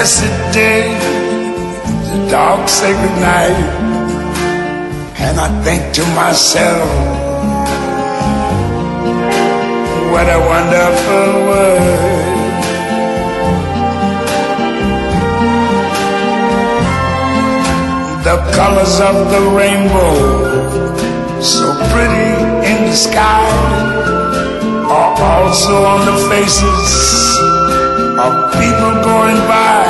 blessed day, the dark sacred night, and I think to myself, what a wonderful world. The colors of the rainbow, so pretty in the sky, are also on the faces of people going by.